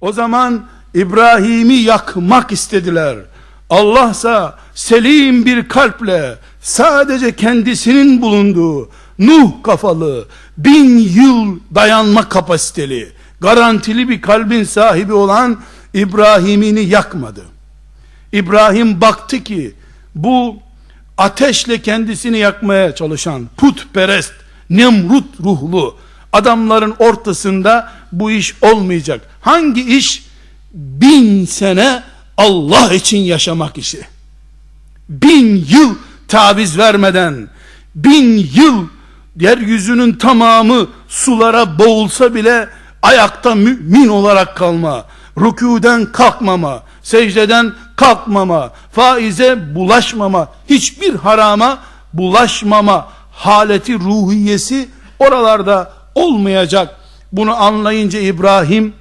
O zaman İbrahim'i yakmak istediler. Allahsa selim bir kalple sadece kendisinin bulunduğu Nuh kafalı bin yıl dayanma kapasiteli garantili bir kalbin sahibi olan İbrahim'ini yakmadı. İbrahim baktı ki bu ateşle kendisini yakmaya çalışan putperest, nemrut ruhlu adamların ortasında bu iş olmayacak. Hangi iş? Bin sene Allah için yaşamak işi. Bin yıl taviz vermeden, bin yıl yeryüzünün tamamı sulara boğulsa bile ayakta mümin olarak kalma, rükûden kalkmama, secdeden kalkmama, faize bulaşmama, hiçbir harama bulaşmama haleti ruhiyesi oralarda olmayacak. Bunu anlayınca İbrahim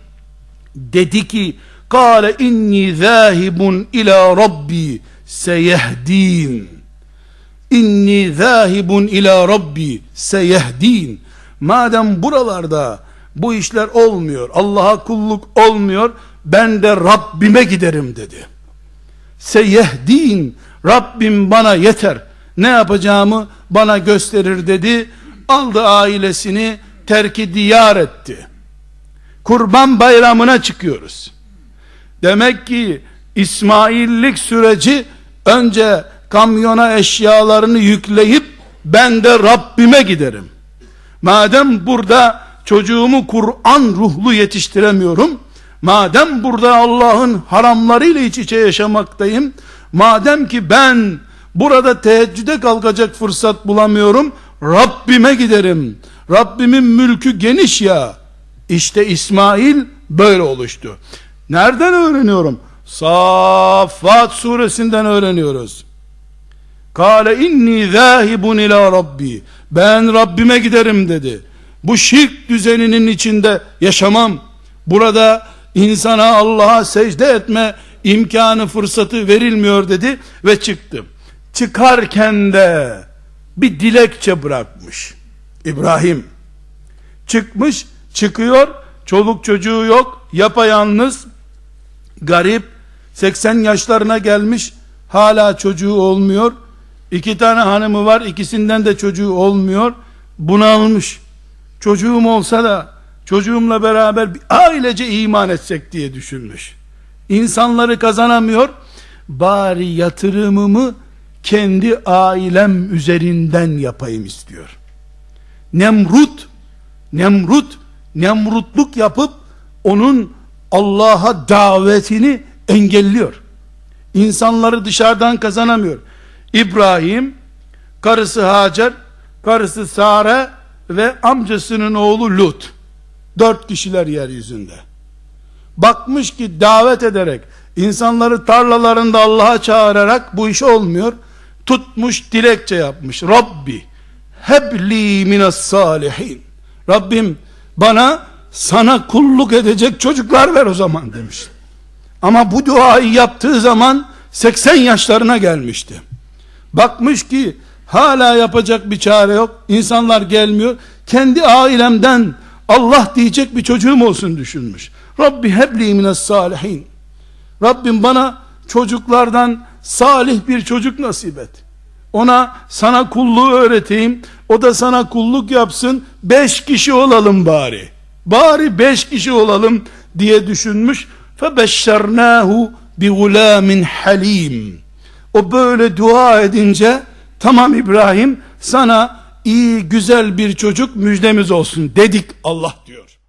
dedi ki kâle inni zâhibun ila rabbi seyehdin inni zâhibun ila rabbi seyehdin madem buralarda bu işler olmuyor Allah'a kulluk olmuyor ben de Rabbime giderim dedi. Seyehdin Rabbim bana yeter. Ne yapacağımı bana gösterir dedi. Aldı ailesini terki diyar etti. Kurban bayramına çıkıyoruz. Demek ki İsmaillik süreci önce kamyona eşyalarını yükleyip ben de Rabbime giderim. Madem burada çocuğumu Kur'an ruhlu yetiştiremiyorum madem burada Allah'ın haramlarıyla iç içe yaşamaktayım madem ki ben burada teheccüde kalkacak fırsat bulamıyorum Rabbime giderim Rabbimin mülkü geniş ya. İşte İsmail böyle oluştu. Nereden öğreniyorum? Saffat suresinden öğreniyoruz. Kale inni zahibun ila rabbi. Ben Rabbime giderim dedi. Bu şirk düzeninin içinde yaşamam. Burada insana Allah'a secde etme imkanı fırsatı verilmiyor dedi ve çıktı. Çıkarken de bir dilekçe bırakmış İbrahim. Çıkmış çıkıyor çoluk çocuğu yok yapayalnız garip 80 yaşlarına gelmiş hala çocuğu olmuyor. İki tane hanımı var ikisinden de çocuğu olmuyor. Bunalmış. Çocuğum olsa da çocuğumla beraber bir ailece iman etsek diye düşünmüş. İnsanları kazanamıyor. Bari yatırımımı kendi ailem üzerinden yapayım istiyor Nemrut Nemrut Nemrutluk yapıp onun Allah'a davetini engelliyor. İnsanları dışarıdan kazanamıyor. İbrahim karısı Hacer karısı Sare ve amcasının oğlu Lut. Dört kişiler yeryüzünde. Bakmış ki davet ederek insanları tarlalarında Allah'a çağırarak bu iş olmuyor. Tutmuş dilekçe yapmış. Rabbi hebli minas salihin. Rabbim bana sana kulluk edecek çocuklar ver o zaman demiş. Ama bu duayı yaptığı zaman 80 yaşlarına gelmişti. Bakmış ki hala yapacak bir çare yok. İnsanlar gelmiyor. Kendi ailemden Allah diyecek bir çocuğum olsun düşünmüş. Rabbi hebli minas salihin. Rabbim bana çocuklardan salih bir çocuk nasip et ona sana kulluğu öğreteyim. O da sana kulluk yapsın. Beş kişi olalım bari. Bari beş kişi olalım diye düşünmüş. Bi gulâmin halim o böyle dua edince tamam İbrahim sana iyi güzel bir çocuk müjdemiz olsun. dedik Allah diyor